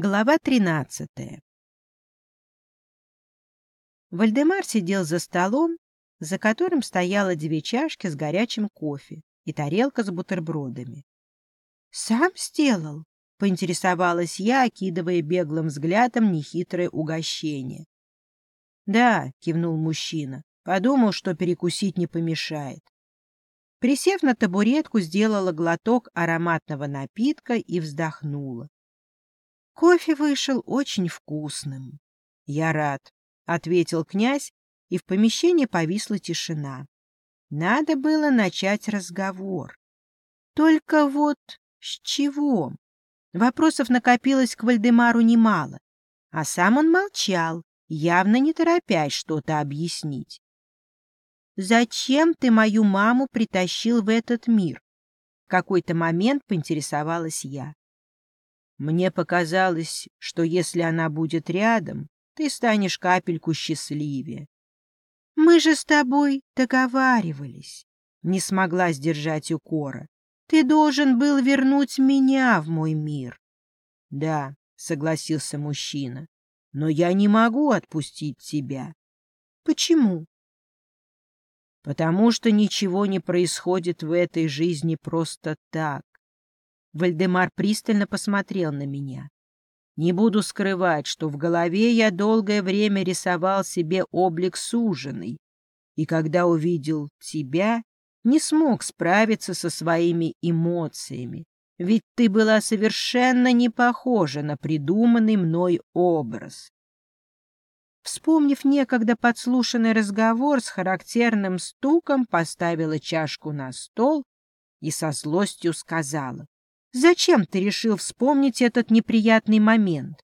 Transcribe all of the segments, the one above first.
Глава тринадцатая Вальдемар сидел за столом, за которым стояло две чашки с горячим кофе и тарелка с бутербродами. — Сам сделал? — поинтересовалась я, окидывая беглым взглядом нехитрое угощение. — Да, — кивнул мужчина, — подумал, что перекусить не помешает. Присев на табуретку, сделала глоток ароматного напитка и вздохнула. Кофе вышел очень вкусным. — Я рад, — ответил князь, и в помещении повисла тишина. Надо было начать разговор. Только вот с чего? Вопросов накопилось к Вальдемару немало, а сам он молчал, явно не торопясь что-то объяснить. «Зачем ты мою маму притащил в этот мир?» В какой-то момент поинтересовалась я. Мне показалось, что если она будет рядом, ты станешь капельку счастливее. Мы же с тобой договаривались. Не смогла сдержать укора. Ты должен был вернуть меня в мой мир. Да, согласился мужчина, но я не могу отпустить тебя. Почему? Потому что ничего не происходит в этой жизни просто так. Вальдемар пристально посмотрел на меня. Не буду скрывать, что в голове я долгое время рисовал себе облик суженый, и когда увидел тебя, не смог справиться со своими эмоциями, ведь ты была совершенно не похожа на придуманный мной образ. Вспомнив некогда подслушанный разговор с характерным стуком, поставила чашку на стол и со злостью сказала. Зачем ты решил вспомнить этот неприятный момент?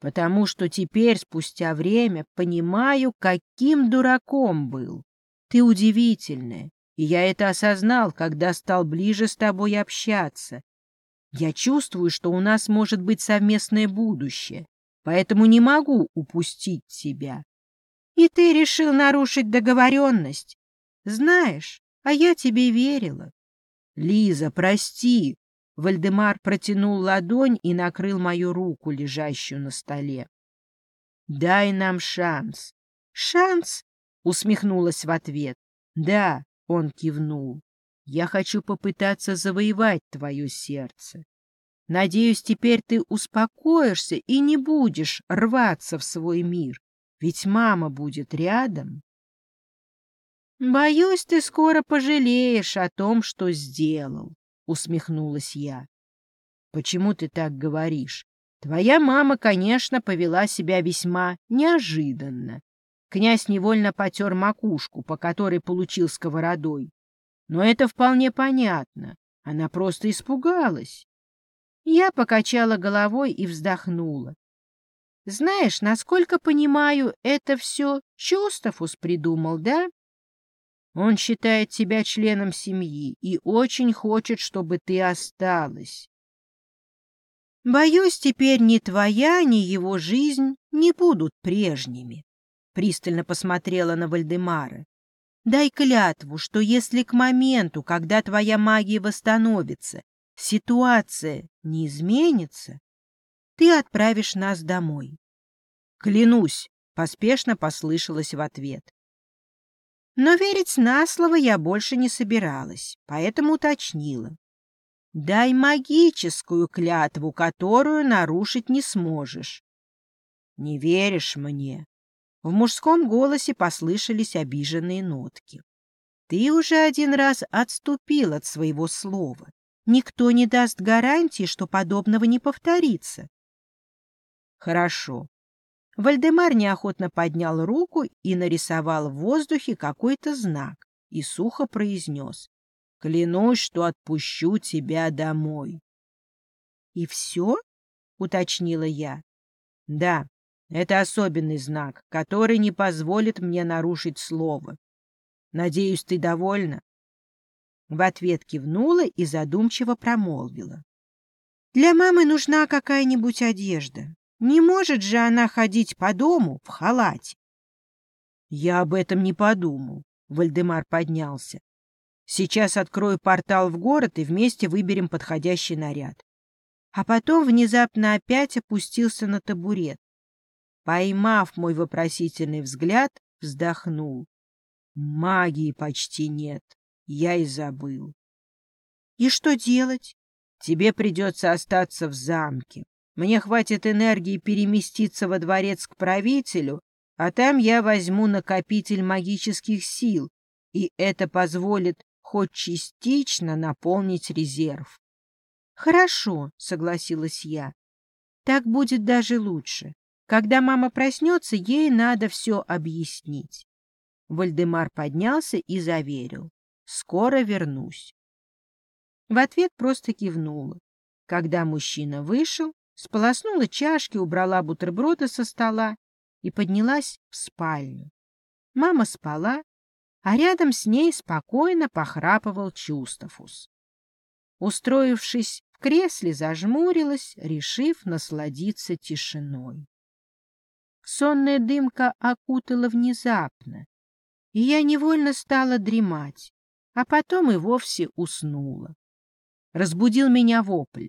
Потому что теперь, спустя время, понимаю, каким дураком был. Ты удивительная, и я это осознал, когда стал ближе с тобой общаться. Я чувствую, что у нас может быть совместное будущее, поэтому не могу упустить тебя. И ты решил нарушить договоренность. Знаешь, а я тебе верила. Лиза, прости. Вальдемар протянул ладонь и накрыл мою руку, лежащую на столе. Дай нам шанс. Шанс? Усмехнулась в ответ. Да, он кивнул. Я хочу попытаться завоевать твое сердце. Надеюсь, теперь ты успокоишься и не будешь рваться в свой мир, ведь мама будет рядом. «Боюсь, ты скоро пожалеешь о том, что сделал», — усмехнулась я. «Почему ты так говоришь? Твоя мама, конечно, повела себя весьма неожиданно. Князь невольно потер макушку, по которой получил сковородой. Но это вполне понятно. Она просто испугалась. Я покачала головой и вздохнула. Знаешь, насколько понимаю, это все Чустафус придумал, да? Он считает тебя членом семьи и очень хочет, чтобы ты осталась. Боюсь, теперь ни твоя, ни его жизнь не будут прежними. Пристально посмотрела на Вальдемара. Дай клятву, что если к моменту, когда твоя магия восстановится, ситуация не изменится, ты отправишь нас домой. Клянусь, поспешно послышалось в ответ. Но верить на слово я больше не собиралась, поэтому уточнила. «Дай магическую клятву, которую нарушить не сможешь». «Не веришь мне?» В мужском голосе послышались обиженные нотки. «Ты уже один раз отступил от своего слова. Никто не даст гарантии, что подобного не повторится». «Хорошо. Вальдемар неохотно поднял руку и нарисовал в воздухе какой-то знак и сухо произнес «Клянусь, что отпущу тебя домой». «И все?» — уточнила я. «Да, это особенный знак, который не позволит мне нарушить слово. Надеюсь, ты довольна?» В ответ кивнула и задумчиво промолвила. «Для мамы нужна какая-нибудь одежда. Не может же она ходить по дому в халате. Я об этом не подумал. Вальдемар поднялся. Сейчас открою портал в город и вместе выберем подходящий наряд. а потом внезапно опять опустился на табурет. Поймав мой вопросительный взгляд, вздохнул. Магии почти нет, я и забыл. И что делать? Тебе придется остаться в замке. Мне хватит энергии переместиться во дворец к правителю, а там я возьму накопитель магических сил, и это позволит хоть частично наполнить резерв. «Хорошо», — согласилась я. «Так будет даже лучше. Когда мама проснется, ей надо все объяснить». Вальдемар поднялся и заверил. «Скоро вернусь». В ответ просто кивнула. Когда мужчина вышел, сполоснула чашки, убрала бутерброды со стола и поднялась в спальню. Мама спала, а рядом с ней спокойно похрапывал Чустафус. Устроившись в кресле, зажмурилась, решив насладиться тишиной. Сонная дымка окутала внезапно, и я невольно стала дремать, а потом и вовсе уснула. Разбудил меня вопль.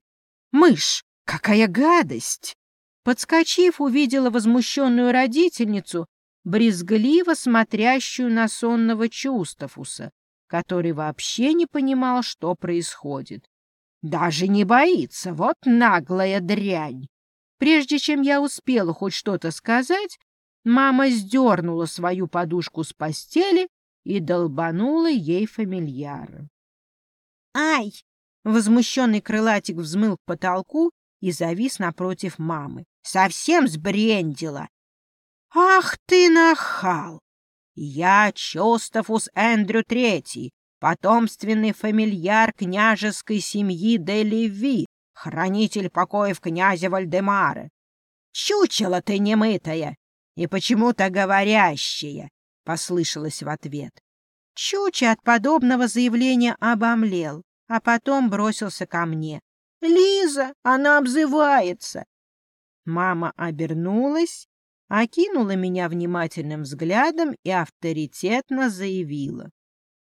«Мышь! Какая гадость!» Подскочив, увидела возмущенную родительницу, брезгливо смотрящую на сонного Чустафуса, который вообще не понимал, что происходит. Даже не боится, вот наглая дрянь. Прежде чем я успела хоть что-то сказать, мама сдернула свою подушку с постели и долбанула ей фамильяра. «Ай!» — возмущенный крылатик взмыл к потолку и завис напротив мамы. «Совсем сбрендила! «Ах ты нахал! Я Чостафус Эндрю Третий, потомственный фамильяр княжеской семьи де Леви, хранитель покоев князя Вальдемара. Чучело ты немытая и почему-то говорящая!» — послышалось в ответ. Чуча от подобного заявления обомлел, а потом бросился ко мне. «Лиза, она обзывается!» Мама обернулась окинула меня внимательным взглядом и авторитетно заявила.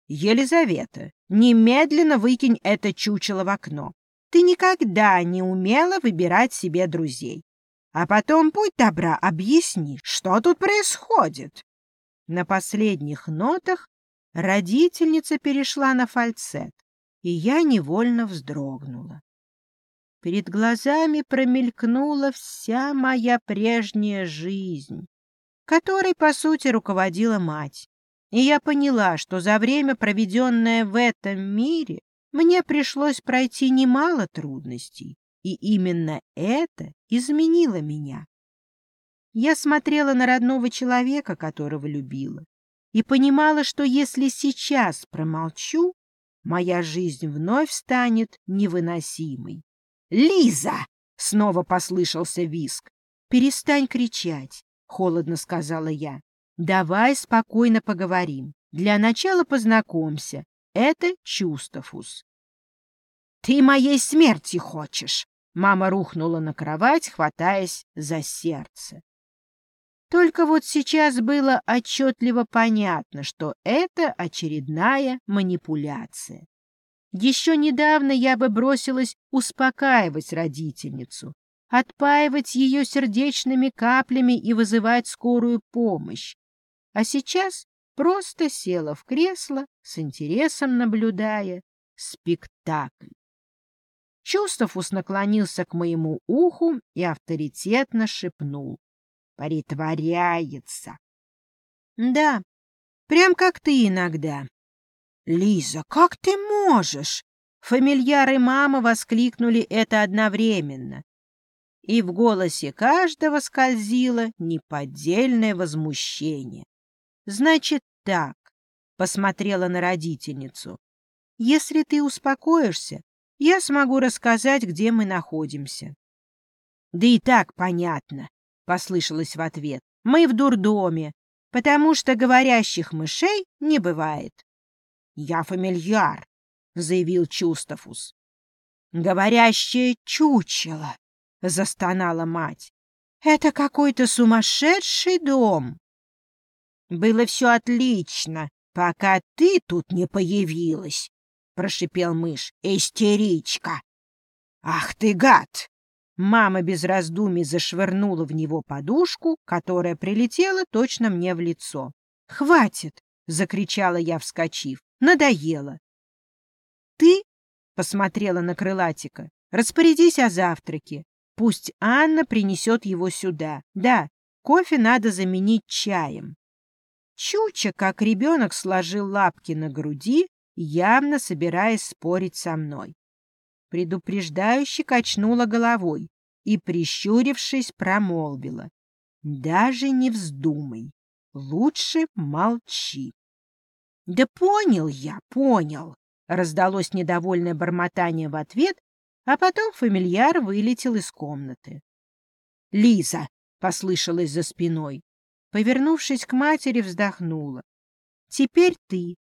«Елизавета, немедленно выкинь это чучело в окно. Ты никогда не умела выбирать себе друзей. А потом, будь добра, объясни, что тут происходит». На последних нотах родительница перешла на фальцет, и я невольно вздрогнула. Перед глазами промелькнула вся моя прежняя жизнь, которой, по сути, руководила мать. И я поняла, что за время, проведенное в этом мире, мне пришлось пройти немало трудностей, и именно это изменило меня. Я смотрела на родного человека, которого любила, и понимала, что если сейчас промолчу, моя жизнь вновь станет невыносимой. «Лиза!» — снова послышался виск. «Перестань кричать», — холодно сказала я. «Давай спокойно поговорим. Для начала познакомься. Это Чустафус». «Ты моей смерти хочешь!» Мама рухнула на кровать, хватаясь за сердце. Только вот сейчас было отчетливо понятно, что это очередная манипуляция. Еще недавно я бы бросилась успокаивать родительницу, отпаивать ее сердечными каплями и вызывать скорую помощь. А сейчас просто села в кресло, с интересом наблюдая спектакль. Чувствовус наклонился к моему уху и авторитетно шепнул. Притворяется. Да, прям как ты иногда. «Лиза, как ты можешь?» Фамильяры мама воскликнули это одновременно. И в голосе каждого скользило неподдельное возмущение. «Значит так», — посмотрела на родительницу, — «если ты успокоишься, я смогу рассказать, где мы находимся». «Да и так понятно», — послышалось в ответ. «Мы в дурдоме, потому что говорящих мышей не бывает». «Я фамильяр», — заявил Чустафус. «Говорящее чучело», — застонала мать. «Это какой-то сумасшедший дом». «Было все отлично, пока ты тут не появилась», — прошипел мышь. «Истеричка!» «Ах ты, гад! Мама без раздумий зашвырнула в него подушку, которая прилетела точно мне в лицо. «Хватит!» — закричала я, вскочив. «Надоело!» «Ты?» — посмотрела на крылатика. «Распорядись о завтраке. Пусть Анна принесет его сюда. Да, кофе надо заменить чаем». Чуча, как ребенок, сложил лапки на груди, явно собираясь спорить со мной. Предупреждающе качнула головой и, прищурившись, промолвила. «Даже не вздумай. Лучше молчи». «Да понял я, понял!» — раздалось недовольное бормотание в ответ, а потом фамильяр вылетел из комнаты. «Лиза!» — послышалось за спиной. Повернувшись к матери, вздохнула. «Теперь ты.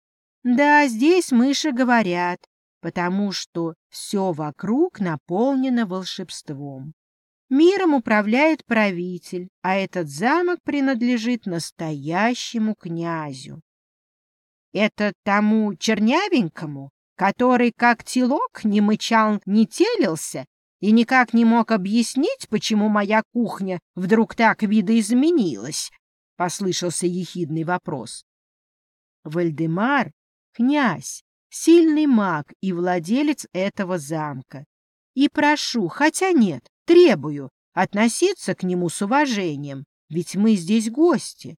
Да, здесь мыши говорят, потому что все вокруг наполнено волшебством. Миром управляет правитель, а этот замок принадлежит настоящему князю. Это тому чернявенькому, который, как телок, не мычал, не телился и никак не мог объяснить, почему моя кухня вдруг так видоизменилась, — послышался ехидный вопрос. Вальдемар — князь, сильный маг и владелец этого замка. И прошу, хотя нет, требую относиться к нему с уважением, ведь мы здесь гости. —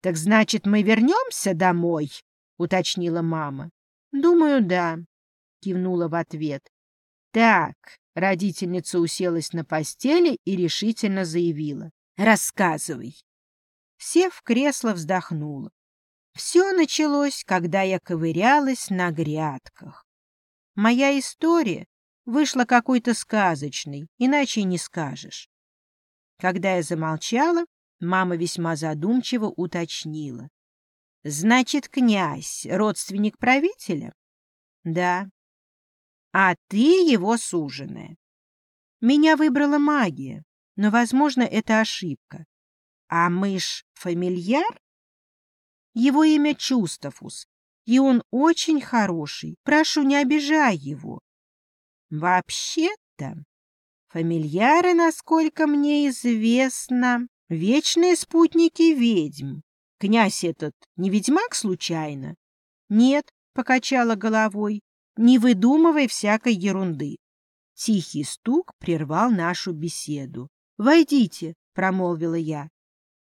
Так значит, мы вернемся домой? — уточнила мама. — Думаю, да, — кивнула в ответ. — Так, — родительница уселась на постели и решительно заявила. — Рассказывай. Сев в кресло, вздохнула. Все началось, когда я ковырялась на грядках. Моя история вышла какой-то сказочной, иначе не скажешь. Когда я замолчала, мама весьма задумчиво уточнила. — Значит, князь — родственник правителя? — Да. — А ты его суженая. Меня выбрала магия, но, возможно, это ошибка. А мышь — фамильяр? Его имя Чустафус, и он очень хороший. Прошу, не обижай его. Вообще-то, фамильяры, насколько мне известно, вечные спутники ведьм. Князь этот не ведьмак случайно? Нет, покачала головой, не выдумывай всякой ерунды. Тихий стук прервал нашу беседу. «Войдите», — промолвила я.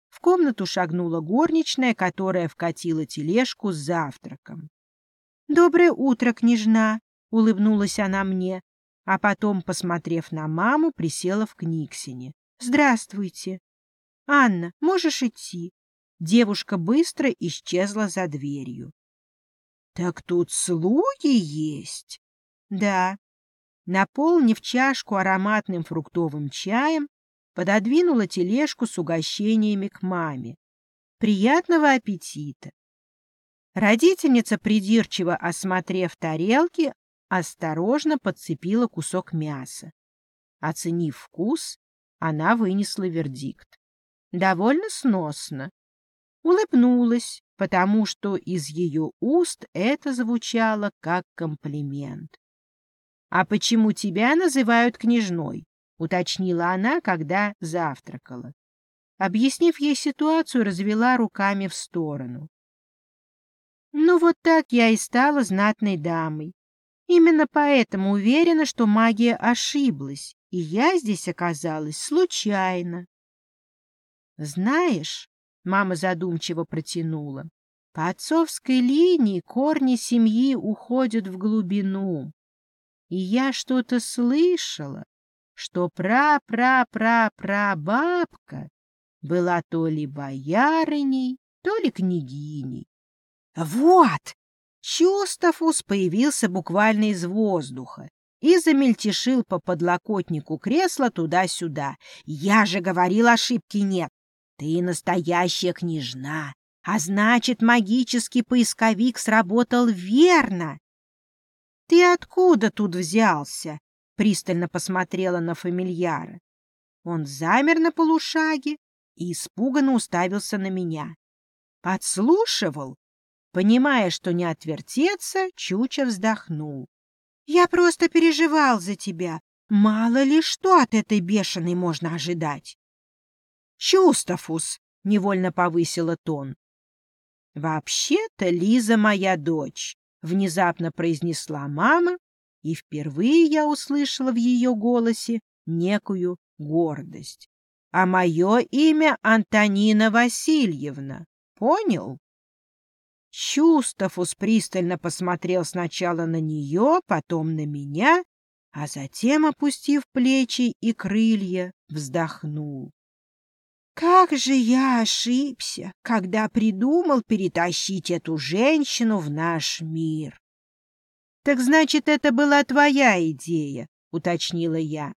В комнату шагнула горничная, которая вкатила тележку с завтраком. «Доброе утро, княжна!» — улыбнулась она мне, а потом, посмотрев на маму, присела в книгсине. «Здравствуйте!» «Анна, можешь идти?» Девушка быстро исчезла за дверью. «Так тут слуги есть?» «Да». Наполнив чашку ароматным фруктовым чаем, пододвинула тележку с угощениями к маме. «Приятного аппетита!» Родительница, придирчиво осмотрев тарелки, осторожно подцепила кусок мяса. Оценив вкус, она вынесла вердикт. Довольно сносно. Улыбнулась, потому что из ее уст это звучало как комплимент. «А почему тебя называют княжной?» уточнила она, когда завтракала. Объяснив ей ситуацию, развела руками в сторону. Ну вот так я и стала знатной дамой. Именно поэтому уверена, что магия ошиблась, и я здесь оказалась случайно. Знаешь, мама задумчиво протянула, по отцовской линии корни семьи уходят в глубину. И я что-то слышала, что пра-пра-пра-прабабка была то ли боярыней, то ли княгиней. Вот! Чустафус появился буквально из воздуха и замельтешил по подлокотнику кресла туда-сюда. Я же говорил, ошибки нет. Ты настоящая княжна, а значит, магический поисковик сработал верно. Ты откуда тут взялся? пристально посмотрела на фамильяра. Он замер на полушаге и испуганно уставился на меня. Подслушивал? Понимая, что не отвертеться, Чуча вздохнул. — Я просто переживал за тебя. Мало ли что от этой бешеной можно ожидать. Чустафус, — невольно повысила тон. «Вообще-то Лиза моя дочь», — внезапно произнесла мама, и впервые я услышала в ее голосе некую гордость. «А мое имя Антонина Васильевна. Понял?» Чустафус пристально посмотрел сначала на нее, потом на меня, а затем, опустив плечи и крылья, вздохнул. Как же я ошибся, когда придумал перетащить эту женщину в наш мир. — Так значит, это была твоя идея, — уточнила я.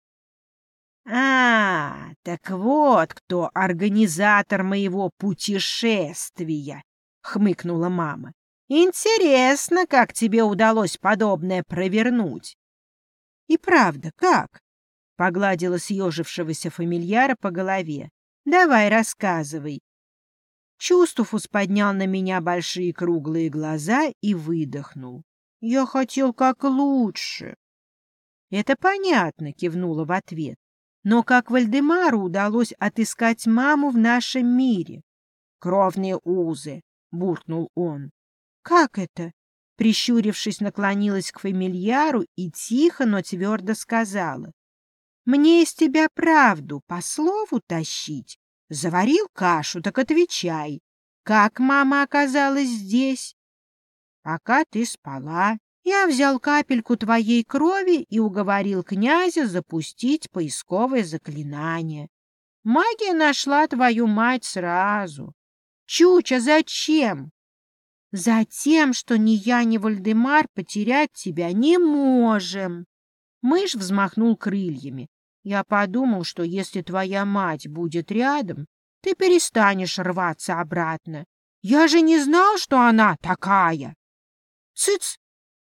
— А, так вот кто организатор моего путешествия, — хмыкнула мама. — Интересно, как тебе удалось подобное провернуть. — И правда, как? — погладила съежившегося фамильяра по голове. Давай, рассказывай. Чувствуфус поднял на меня большие круглые глаза и выдохнул. Я хотел как лучше. Это понятно, кивнула в ответ. Но как Вальдемару удалось отыскать маму в нашем мире? Кровные узы, буркнул он. Как это? Прищурившись, наклонилась к фамильяру и тихо, но твердо сказала. Мне из тебя правду по слову тащить. Заварил кашу, так отвечай. Как мама оказалась здесь? Пока ты спала, я взял капельку твоей крови и уговорил князя запустить поисковое заклинание. Магия нашла твою мать сразу. Чуча, зачем? Затем, что ни я, ни Вальдемар потерять тебя не можем. Мышь взмахнул крыльями. Я подумал, что если твоя мать будет рядом, ты перестанешь рваться обратно. Я же не знал, что она такая. Цыц!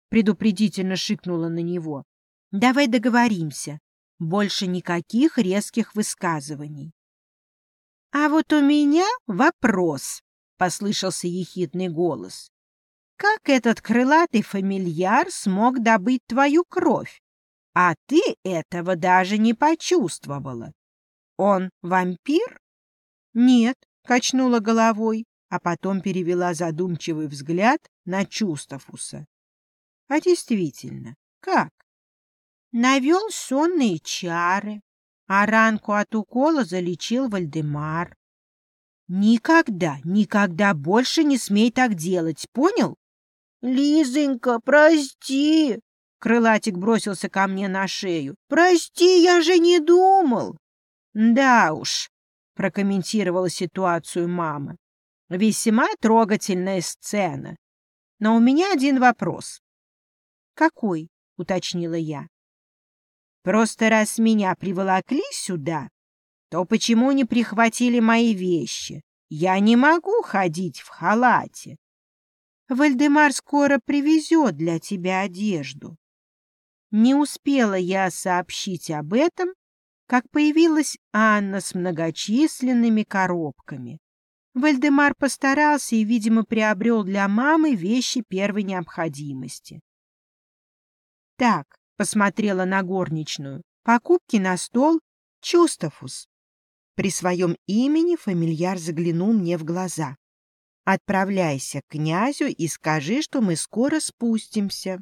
предупредительно шикнула на него. Давай договоримся. Больше никаких резких высказываний. А вот у меня вопрос, послышался ехидный голос. Как этот крылатый фамильяр смог добыть твою кровь? А ты этого даже не почувствовала. Он вампир? Нет, качнула головой, а потом перевела задумчивый взгляд на Чустафуса. А действительно, как? Навел сонные чары, а ранку от укола залечил Вальдемар. Никогда, никогда больше не смей так делать, понял? Лизонька, прости, Крылатик бросился ко мне на шею. «Прости, я же не думал!» «Да уж», — прокомментировала ситуацию мама. «Весьма трогательная сцена. Но у меня один вопрос». «Какой?» — уточнила я. «Просто раз меня приволокли сюда, то почему не прихватили мои вещи? Я не могу ходить в халате. Вальдемар скоро привезет для тебя одежду. Не успела я сообщить об этом, как появилась Анна с многочисленными коробками. Вальдемар постарался и, видимо, приобрел для мамы вещи первой необходимости. Так, посмотрела на горничную, покупки на стол Чустафус. При своем имени фамильяр заглянул мне в глаза. «Отправляйся к князю и скажи, что мы скоро спустимся».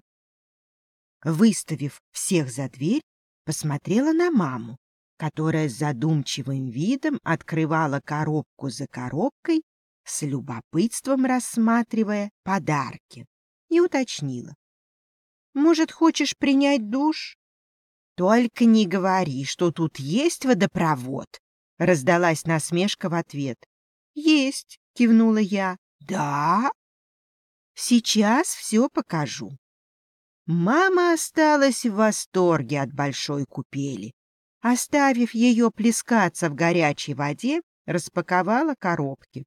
Выставив всех за дверь, посмотрела на маму, которая с задумчивым видом открывала коробку за коробкой, с любопытством рассматривая подарки, и уточнила. «Может, хочешь принять душ?» «Только не говори, что тут есть водопровод», — раздалась насмешка в ответ. «Есть», — кивнула я. «Да?» «Сейчас все покажу». Мама осталась в восторге от большой купели. Оставив ее плескаться в горячей воде, распаковала коробки.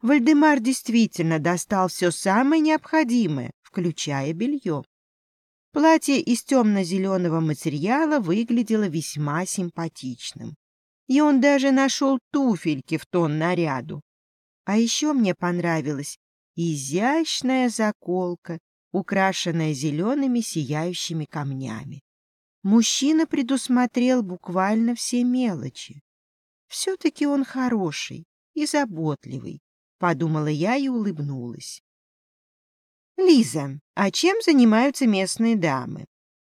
Вальдемар действительно достал все самое необходимое, включая белье. Платье из темно-зеленого материала выглядело весьма симпатичным. И он даже нашел туфельки в тон наряду. А еще мне понравилась изящная заколка украшенная зелеными сияющими камнями. Мужчина предусмотрел буквально все мелочи. Все-таки он хороший и заботливый, подумала я и улыбнулась. Лиза, а чем занимаются местные дамы?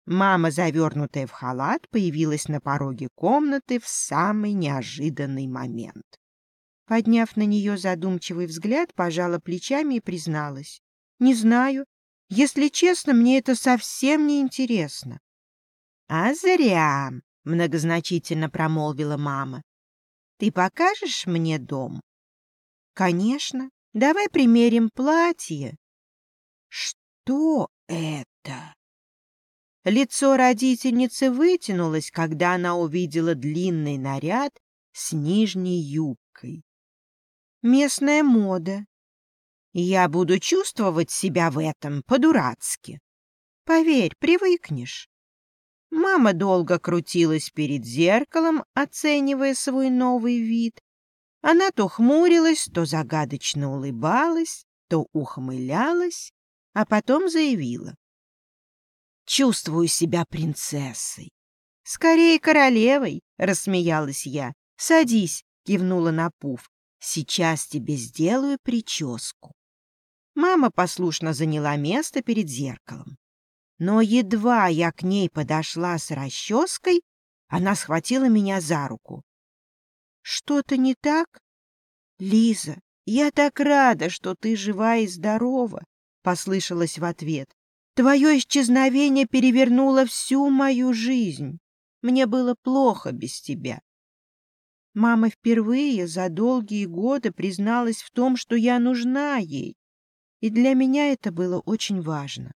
Мама, завернутая в халат, появилась на пороге комнаты в самый неожиданный момент. Подняв на нее задумчивый взгляд, пожала плечами и призналась. «Не знаю. Если честно, мне это совсем не интересно». «А зря», — многозначительно промолвила мама. «Ты покажешь мне дом?» «Конечно. Давай примерим платье». «Что это?» Лицо родительницы вытянулось, когда она увидела длинный наряд с нижней юбкой. Местная мода. Я буду чувствовать себя в этом по-дурацки. Поверь, привыкнешь. Мама долго крутилась перед зеркалом, оценивая свой новый вид. Она то хмурилась, то загадочно улыбалась, то ухмылялась, а потом заявила. Чувствую себя принцессой. Скорее королевой, рассмеялась я. Садись, кивнула на пуф. Сейчас тебе сделаю прическу. Мама послушно заняла место перед зеркалом. Но едва я к ней подошла с расческой, она схватила меня за руку. «Что-то не так?» «Лиза, я так рада, что ты жива и здорова», — послышалось в ответ. Твое исчезновение перевернуло всю мою жизнь. Мне было плохо без тебя. Мама впервые за долгие годы призналась в том, что я нужна ей, и для меня это было очень важно.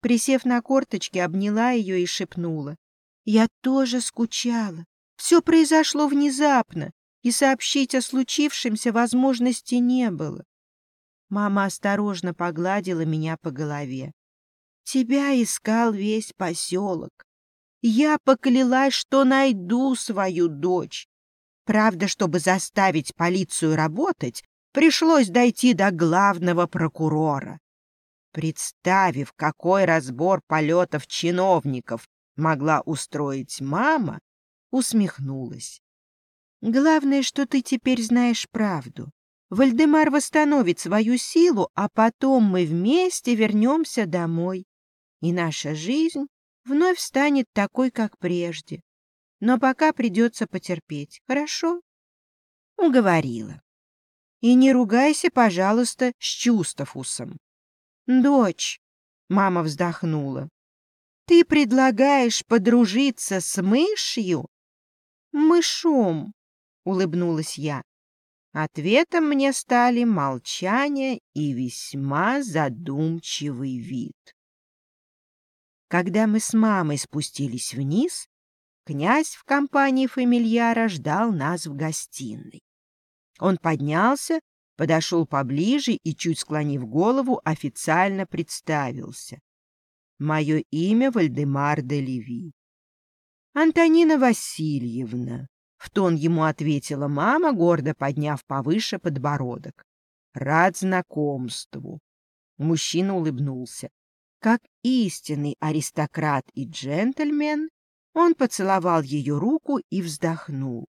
Присев на корточки, обняла ее и шепнула. Я тоже скучала. Все произошло внезапно, и сообщить о случившемся возможности не было. Мама осторожно погладила меня по голове. Тебя искал весь поселок. Я поклялась, что найду свою дочь. Правда, чтобы заставить полицию работать, пришлось дойти до главного прокурора. Представив, какой разбор полетов чиновников могла устроить мама, усмехнулась. Главное, что ты теперь знаешь правду. Вальдемар восстановит свою силу, а потом мы вместе вернемся домой и наша жизнь вновь станет такой, как прежде. Но пока придется потерпеть, хорошо? Уговорила. И не ругайся, пожалуйста, с Чустафусом. Дочь, мама вздохнула, ты предлагаешь подружиться с мышью? Мышом, улыбнулась я. Ответом мне стали молчание и весьма задумчивый вид. Когда мы с мамой спустились вниз, князь в компании фамильяра ждал нас в гостиной. Он поднялся, подошел поближе и, чуть склонив голову, официально представился. Мое имя Вальдемар де Леви. Антонина Васильевна, — в тон ему ответила мама, гордо подняв повыше подбородок. Рад знакомству. Мужчина улыбнулся. Как истинный аристократ и джентльмен, он поцеловал ее руку и вздохнул.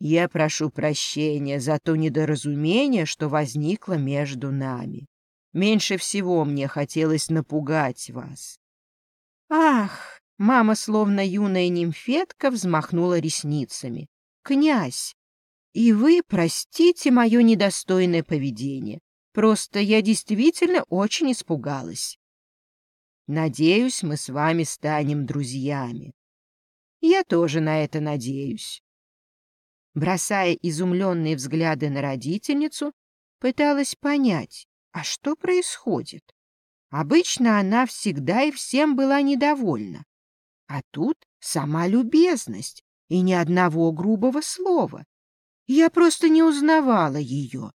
«Я прошу прощения за то недоразумение, что возникло между нами. Меньше всего мне хотелось напугать вас». «Ах!» — мама, словно юная нимфетка, взмахнула ресницами. «Князь, и вы простите мое недостойное поведение. Просто я действительно очень испугалась». Надеюсь, мы с вами станем друзьями. Я тоже на это надеюсь. Бросая изумленные взгляды на родительницу, пыталась понять, а что происходит. Обычно она всегда и всем была недовольна. А тут сама любезность и ни одного грубого слова. Я просто не узнавала ее.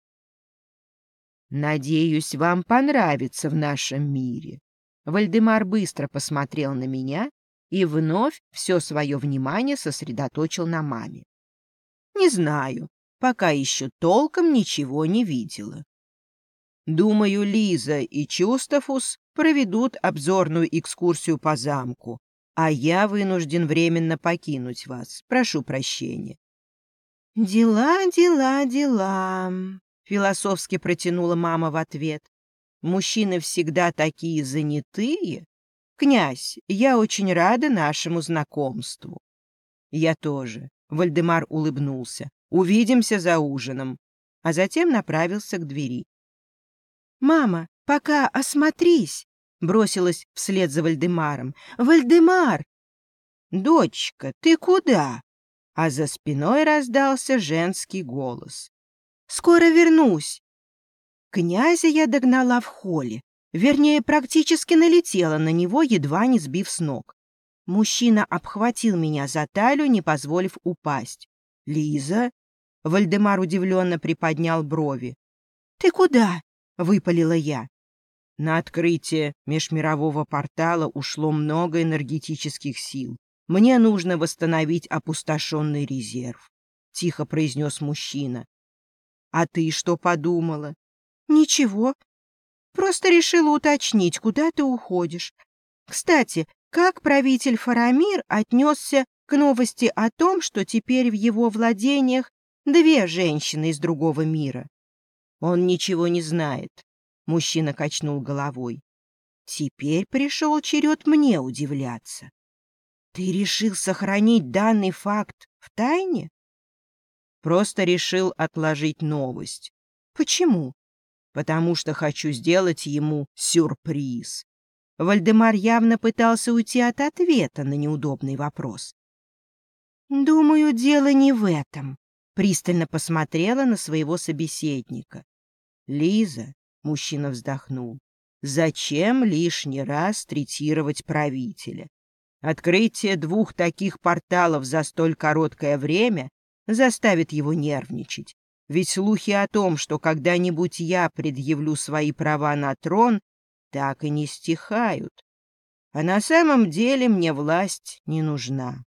Надеюсь, вам понравится в нашем мире. Вальдемар быстро посмотрел на меня и вновь все свое внимание сосредоточил на маме. Не знаю, пока еще толком ничего не видела. Думаю, Лиза и Чустафус проведут обзорную экскурсию по замку, а я вынужден временно покинуть вас. Прошу прощения». «Дела, дела, дела», — философски протянула мама в ответ. «Мужчины всегда такие занятые. Князь, я очень рада нашему знакомству». «Я тоже», — Вальдемар улыбнулся. «Увидимся за ужином», а затем направился к двери. «Мама, пока осмотрись», — бросилась вслед за Вальдемаром. «Вальдемар!» «Дочка, ты куда?» А за спиной раздался женский голос. «Скоро вернусь!» Князя я догнала в холле, вернее, практически налетела на него, едва не сбив с ног. Мужчина обхватил меня за талию, не позволив упасть. «Лиза?» — Вальдемар удивленно приподнял брови. «Ты куда?» — выпалила я. На открытие межмирового портала ушло много энергетических сил. Мне нужно восстановить опустошенный резерв, — тихо произнес мужчина. — А ты что подумала? — Ничего. Просто решила уточнить, куда ты уходишь. Кстати, как правитель Фарамир отнесся к новости о том, что теперь в его владениях две женщины из другого мира? Он ничего не знает. Мужчина качнул головой. Теперь пришел черед мне удивляться. Ты решил сохранить данный факт в тайне? Просто решил отложить новость. Почему? Потому что хочу сделать ему сюрприз. Вальдемар явно пытался уйти от ответа на неудобный вопрос. «Думаю, дело не в этом», — пристально посмотрела на своего собеседника. «Лиза, Мужчина вздохнул. Зачем лишний раз третировать правителя? Открытие двух таких порталов за столь короткое время заставит его нервничать. Ведь слухи о том, что когда-нибудь я предъявлю свои права на трон, так и не стихают. А на самом деле мне власть не нужна.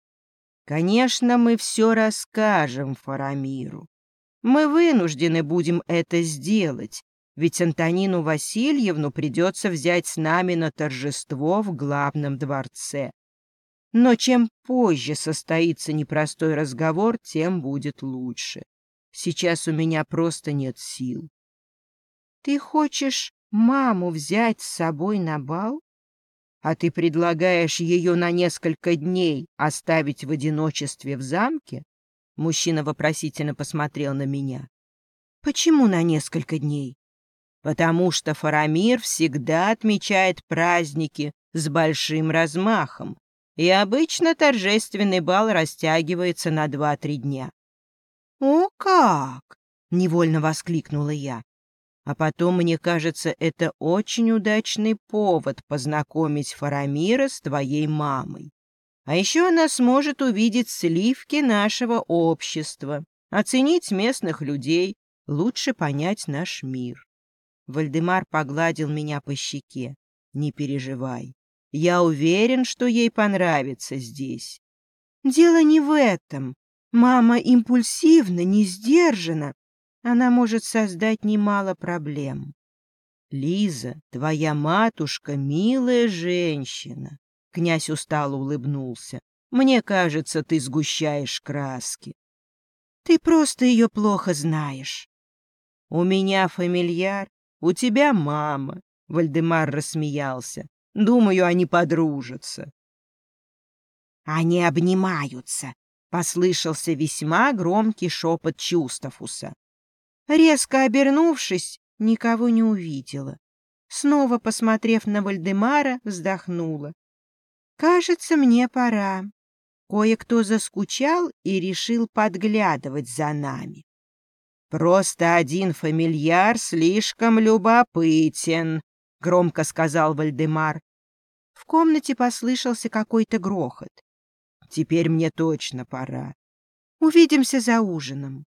Конечно, мы все расскажем Фарамиру. Мы вынуждены будем это сделать, ведь Антонину Васильевну придется взять с нами на торжество в главном дворце. Но чем позже состоится непростой разговор, тем будет лучше. Сейчас у меня просто нет сил. Ты хочешь маму взять с собой на бал? А ты предлагаешь ее на несколько дней оставить в одиночестве в замке? Мужчина вопросительно посмотрел на меня. Почему на несколько дней? потому что Фарамир всегда отмечает праздники с большим размахом, и обычно торжественный бал растягивается на два-три дня. «О как!» — невольно воскликнула я. А потом, мне кажется, это очень удачный повод познакомить Фарамира с твоей мамой. А еще она сможет увидеть сливки нашего общества, оценить местных людей, лучше понять наш мир. Вальдемар погладил меня по щеке. «Не переживай. Я уверен, что ей понравится здесь». «Дело не в этом. Мама импульсивна, не сдержана. Она может создать немало проблем». «Лиза, твоя матушка — милая женщина», — князь устало улыбнулся. «Мне кажется, ты сгущаешь краски». «Ты просто ее плохо знаешь». «У меня фамильяр «У тебя мама», — Вальдемар рассмеялся. «Думаю, они подружатся». «Они обнимаются», — послышался весьма громкий шепот Чустафуса. Резко обернувшись, никого не увидела. Снова, посмотрев на Вальдемара, вздохнула. «Кажется, мне пора. Кое-кто заскучал и решил подглядывать за нами». «Просто один фамильяр слишком любопытен», — громко сказал Вальдемар. В комнате послышался какой-то грохот. «Теперь мне точно пора. Увидимся за ужином».